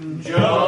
Joe.